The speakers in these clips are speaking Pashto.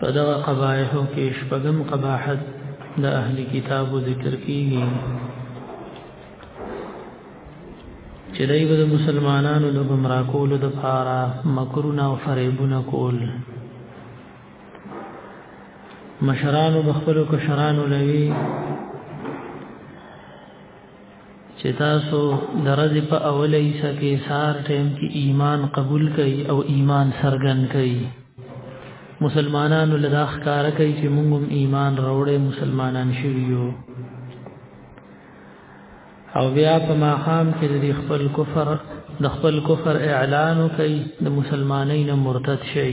په دغه قبایح کې شپږم قباحت د اهل کتاب ذکر کیږي چې دای د مسلمانانو د گمراه کولو د پاره مکرونه او فریبونه کول مشرانو بخپلو کشرانو لوي چې تاسو درځي په اوله ایسه کې سار ټیم کې ایمان قبول کړئ او ایمان سرګن کړئ مسلمانانو لدا ښکار کوي چې موږ هم ایمان راوړې مسلمانان شویو او بیا په ماقام کې د خپل کفر د خپل کفر اعلان کوي د مسلمانۍ نه مرتد شي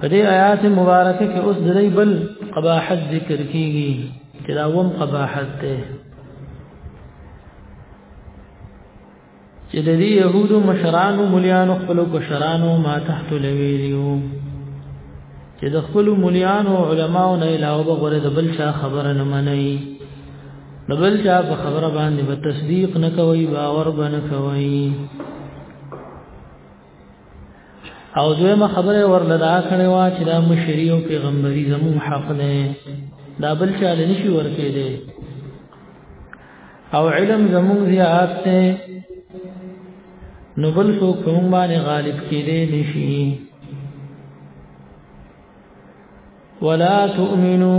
په دې آیات مبارکه کې اوس درې بل قباحت ذکر کیږي چې دا وم قباحت ده چې د دې يهودو مشرانو مليانو خپل کوشرانو ما تحت لویلیو چې د خپل مليانو علماو نه علاوه بغره د بل چا خبره نه مني د بل چا په خبره باندې به تصدیق نه کوي باور به نه کوي او دویمه خبره ورلدا کړي وا چې دا مشری او پیغمبري زموږ حق نه دا بل چا له نشي ورکې دي او علم زموږ زیات ته نو بل څوک هم باندې غالب کېدې نشي ولا تؤمنو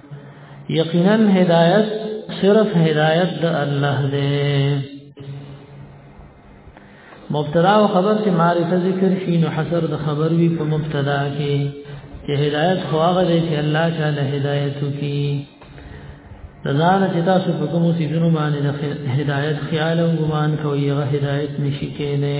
یقینا هدایت صرف هدایت د الله دی مبتدا او خبر چې معرفه ذکر شي نو حصر د خبر وی په مبتدا کې چې هدایت خو هغه دی چې الله تعالی هدایت کوي ځان چې تاسو په کوم سيزونو باندې د هدايت خیال او ګمان کوي هغه هدايت نشي کېنه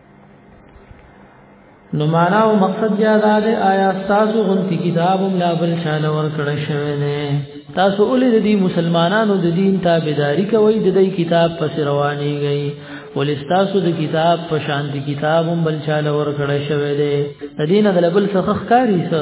نو معنا او مقصد بیا دا دی آیا تاسو غنتی کتاب لا بل شان ور کړی شوی نه تاسو ولې د دې مسلمانانو د دین تابعداري کوي د دې کتاب پس رواني گئی ولې تاسو د کتاب په شان د کتاب بل شان ور کړی شوی دی د دین د بل څخه ښکاری څه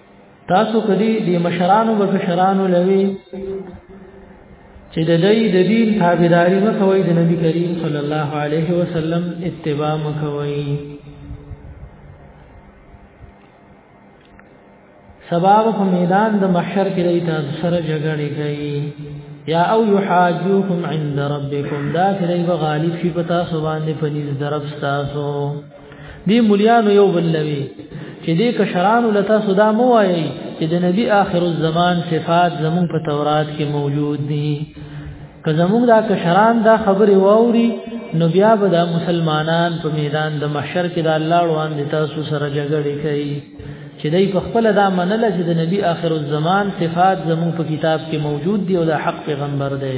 تاسو کدی د مشرانو به مشرانو لوي چې د دې د دین تابعداري وکوي د نبی کریم صلی الله علیه وسلم اتباع وکوي سبب په میدان د محشر کې لري تاسو سره جګړه کوي یا او یحاجوکم عند ربکم دا چې دی بغالب شي پتا سو باندې پنځ درب تاسو دی مليانو یو بل لوي چې دې کشرانو لتا صدا مو وایي چې د نبی آخر الزمان صفات زمون په تورات کې موجود دي که زمون دا کشران دا خبره ووري نو بیا به دا مسلمانان په میدان د محشر کې د الله وړاندې تاسو سره جګړه کوي چې دای په خپل دا منله چې د نبی آخر الزمان صفات زمون په کتاب کې موجود دي او د حق پیغمبر دی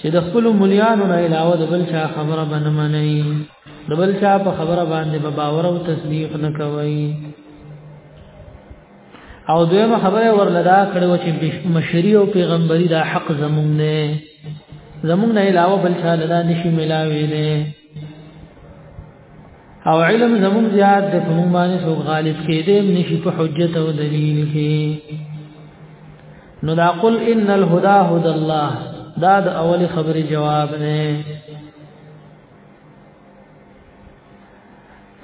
چې د خپل مليانو نه علاوه د بل چا خبره باندې منئ د بل چا په خبره باندې به باور او تصدیق نه کوئ او دویمه خبره ورلدا کړو چې مشری او پیغمبري دا حق زمونږ نه زمونږ نه علاوه بل چا لدا نشي ملاوي نه او علم زمون زیاد د کوم باندې سو غالب کېدې نشي په حجت او دلیل کې نو دا قل ان الهدى هدى الله دا د اول خبري جواب نه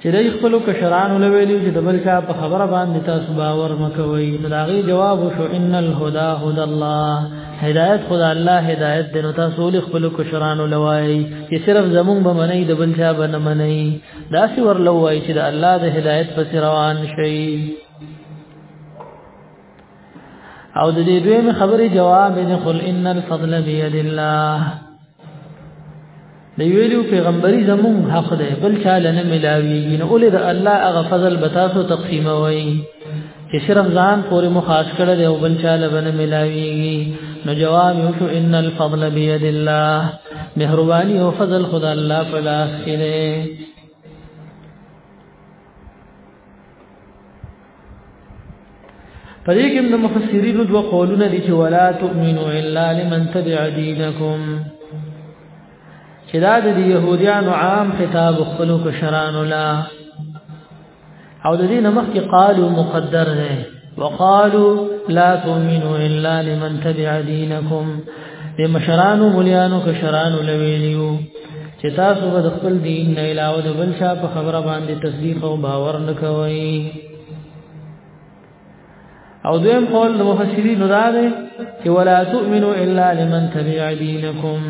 چې دای خپل کشران لویلی چې د بل چا په خبره باندې تاسو باور مکوئ نو داغي جواب شو ان الهدى هدى الله هدایت خدا الله هدایت دی نو تاسو له خپل کشران لوای چې صرف زمونږ به منئ د بل چا به نه منئ دا سی ور لوای چې د الله د هدایت پس روان شئ او د دې دویم خبرې جواب دی قل ان الفضل بيد الله د ویلو پیغمبري زمون حق دی بل چا لنه ملاویږي نو ولې د الله هغه فضل به تاسو تقسیموي چې شرم ځان پورې مخاص کړل او بل چا لبنه ملاویږي نو جواب یو شو ان الفضل بيد الله مهرباني او فضل خدا الله فلا سره په دې کې د مفسرینو دوه قولونه دي چې ولا تؤمنو الا لمن تبع دینکم چې دا د يهوديانو عام خطاب خلق شران لا او د دې نمخ کې قالو مقدر ده وقالو لا تؤمنو الا لمن تبع دینکم د مشرانو مليانو کشرانو لویلیو چې تاسو به خپل دین نه علاوه د بل شا په خبره باندې تصدیق او باور نه کوئ او دویم قول د مفسرین دا دی چې ولا تؤمنو الا لمن تبع دینکم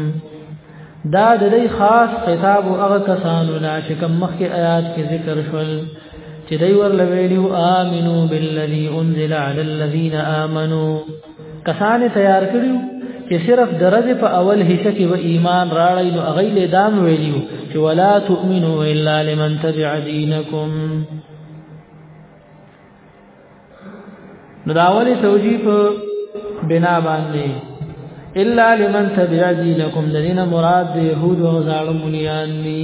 دا د دې خاص خطاب او هغه کسانو لا چې کوم مخکې آیات کې ذکر شول چې دوی ورلویلو امنو بالذي انزل على الذين امنوا کسان تیار کړیو چې صرف درجه په اول حصہ کې و ایمان راړی نو هغه له دام ویلیو چې ولا تؤمنو الا لمن تبع دینکم نو دا اولی توجیه په بنا باندې الا لمن تبع دینکم دینه مراد يهود او ظالمون یانی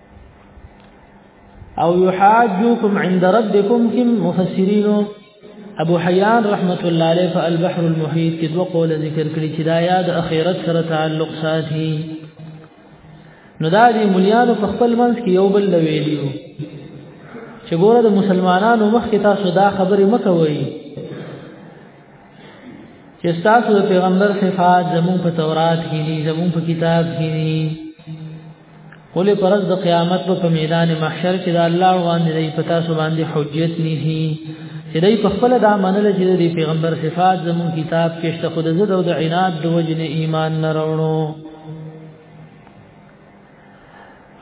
او يحاجوكم عند ربكم كم مفسرين ابو حيان رحمت الله عليه فالبحر المحيط کې دوه قول ذکر کړی چې دا یاد اخرت سره تعلق ساتي نو دا دي مليانو په خپل منځ کې یو بل ویلیو چې ګوره د مسلمانانو مخ کې تاسو دا خبره مکوئ چې تاسو د پیغمبر صفات زمون په تورات کې دي زمون په کتاب کې دي ولې پرز د قیامت په میدان محشر کې د الله باندې دی پتا سو باندې حجت نشي چې دی په خپل دا منل چې د پیغمبر صفات زمون کتاب کې شته خود زده او د عناد د وجنه ایمان نه راوړو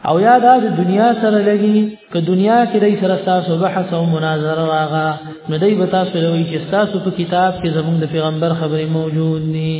او یا دا د دنیا سره لګي که دنیا کې دای سره تاسو بحث او مناظره راغا نو دای به تاسو لوي چې تاسو په کتاب کې زموږ د پیغمبر خبرې موجود دي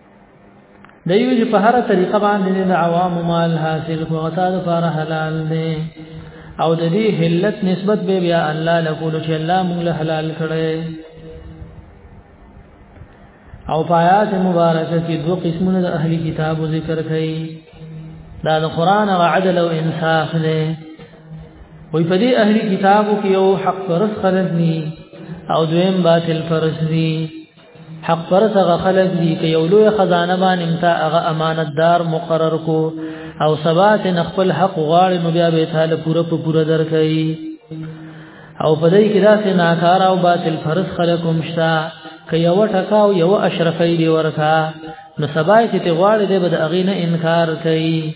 د یو چې په هر طریقه باندې د عوام مال حاصل کو غتا د فار حلال دی او د دې حلت نسبت به بیا الله له کول چې الله موږ له حلال کړي او پایات مبارکه کې دوه قسمونه د اهلي کتابو ذکر کړي دا د قران او عدل او انصاف دی وې په دې اهلي کتابو کې یو حق پرس خلک ني او دویم باطل پرس دي حق پرس هغه خلق دي چې یو لوی خزانه باندې تا هغه امانتدار مقرر کو او سبا چې نخپل حق غواړي نو بیا به تعالی پوره په پوره درکړي او په دې کې داسې ناکار او باطل فرض خلقم شتا که یو ټکاو یو اشرفی دی ورکا نو سبا چې ته غواړې دې بد اغینه انکار کوي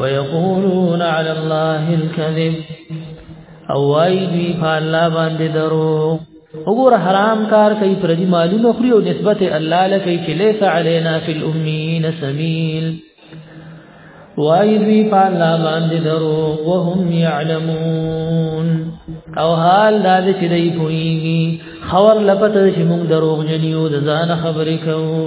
ويقولون على الله الكذب او وای دی په الله باندې درو وګوره حرام کار کوي پر دې مالونو خوري او نسبت الله لکه چې ليس علينا في الامين سبيل وای دی په الله باندې درو وهم يعلمون او حال دا چې دی پويږي خبر لپته چې موږ دروغ جنيو د ځان خبرې کوو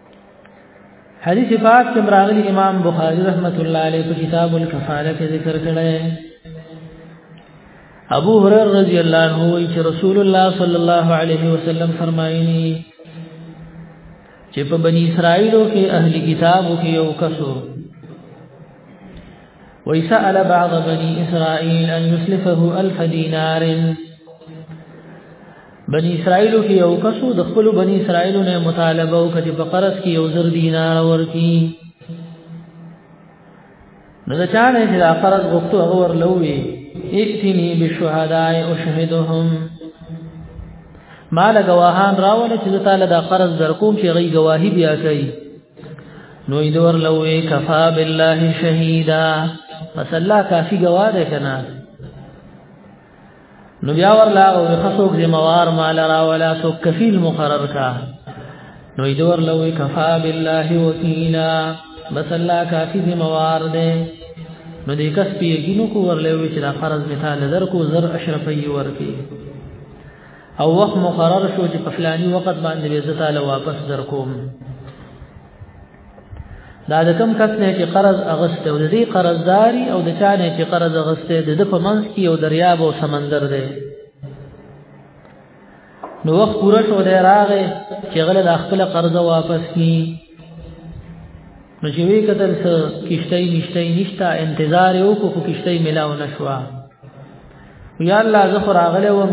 حدیث پاک کې راغلی امام بخاری رحمت الله علیه په کتاب الکفاله کې ذکر کړی ابو هريره رضی الله عنه وی چې رسول الله صلی الله علیه وسلم فرمایلی چې په بنی اسرائیلو کې اهل کتابو کې یو کسو ويسأل بعض بني إسرائيل أن يسلفه ألف دينار بنی اسرائیلو کې یو کسو د خپل بنی اسرائیلو نه مطالبه وکړه چې په قرض کې یو زر دینار ورکړي نو دا چانه چې دا قرض غوښتو هغه ورلوي ائتنی بشهداء اشهدهم مال گواهان راول چې تعالی دا قرض درکوم چې غي گواهی بیا کوي نو اید ورلوي کفا بالله شهیدا پس الله کافی گواه ده کنه نو بیا ورلا او خصوک زموار مال را ولا سو کفیل مقرر کا نو ایدور لوی کفا بالله وکیلا بس الله کافی زموار دے نو دې کس په یقینو کو ورلوي چې دا فرض مثال در کو زر اشرفي ورکی او وخت مقرر شو چې په فلاني وخت باندې به زتا له واپس در کوم دا د کم کس نه چې قرض اغسته او د دې قرضداري او د چا نه چې قرض اغسته د د په منځ کې یو دریاب او سمندر دی نو وخت پوره شو دی راغې چې غل د خپل قرض واپس کی نو چې وی کتل څه کیشته نشته نشته انتظار یو کو کیشته ملاو نشوا یا الله زه خو راغلی وم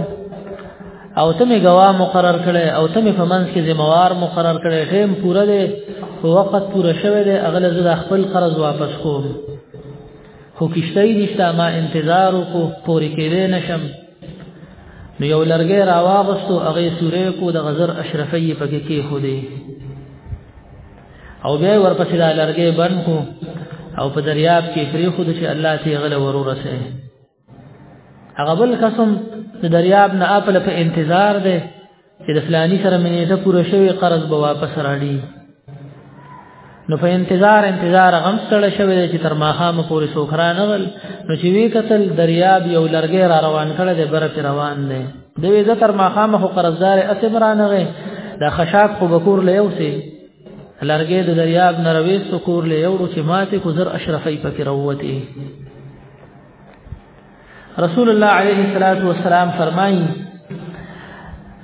او ته مې ګواه مقرر کړې او ته مې په منځ کې ذمہوار مقرر کړې ټیم پوره دی خو وخت پوره شوی دی اغله زه د خپل قرض واپس کوم خو کشته یې نشته ما انتظار وکړو پورې کېدې نشم نو یو لرګې راواغستو هغه سورې کو د غزر اشرفی پکې کې خو دی او بیا ورپسې دا لرګې بن کو او په دریاب کې پرې خو د چې الله ته غل ورور سره هغه بل قسم د دریاب نه خپل په انتظار دی چې د فلانی سره مې ته پوره شوی قرض به واپس راړي نو په انتظار انتظار غم ستړی شوی دی چې تر ماخامه پورې سوخرا نه ول نو چې وی قتل دریاب یو لرګې را روان کړه د بر پر روان دی دوی زه تر ماخامه خو قرضدار اسم را نه غي د خشاک خو بکور له یو سي لرګې د دریاب نروي سکور له یو چې ماته کو زر اشرفي پکې وروته رسول الله عليه الصلاة والسلام فرمایي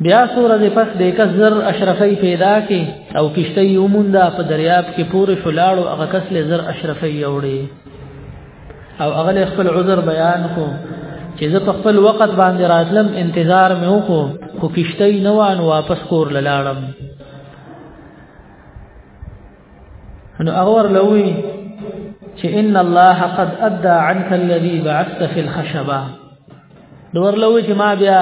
بیا سور د پس د کزر اشرفی پیدا کی او کشته یوموندا په دریاب کې پوره شلاړو هغه کس له زر اشرفی یوړي او هغه خپل عذر بیان کو چې زه په خپل وخت باندې راتلم انتظار مې وکړو خو کشته نه وان واپس کور لاړم نو اغور لوي چې ان الله قد ادى عنك الذي بعثت في الخشبه دور لوي چې ما بیا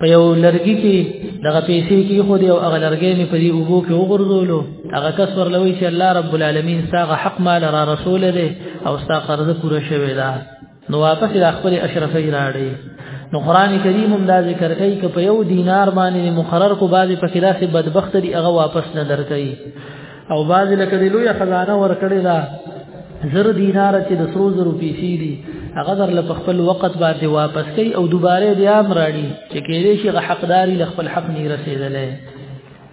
په یو لرګي کې دغه پیسې کې خو دی او هغه لرګي مې په دې اوبو کې وګرځولو هغه کس ورلوي چې الله رب العالمین ستاسو حق مال را رسول دی او ستاسو قرض پوره شوی دی نو واپس د خپل اشرفي راړي نو قران کریم هم دا ذکر کوي چې په یو دینار باندې مقرر کو بعضی په خلاف بدبخت دی هغه واپس نه درکړي او بعضی لکه د لوی خزانه ورکړي دا زر دینار چې د سرو زرو پیسې دي هغه در له خپل وخت باندې واپس کوي او دوباره بیا امراړي چې کېدې شي حقداري له خپل حق نه رسیدلې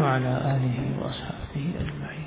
وعلى آله وأصحابه أجمعين